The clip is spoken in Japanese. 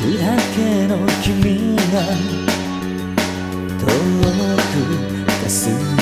くだけの君が遠く霞む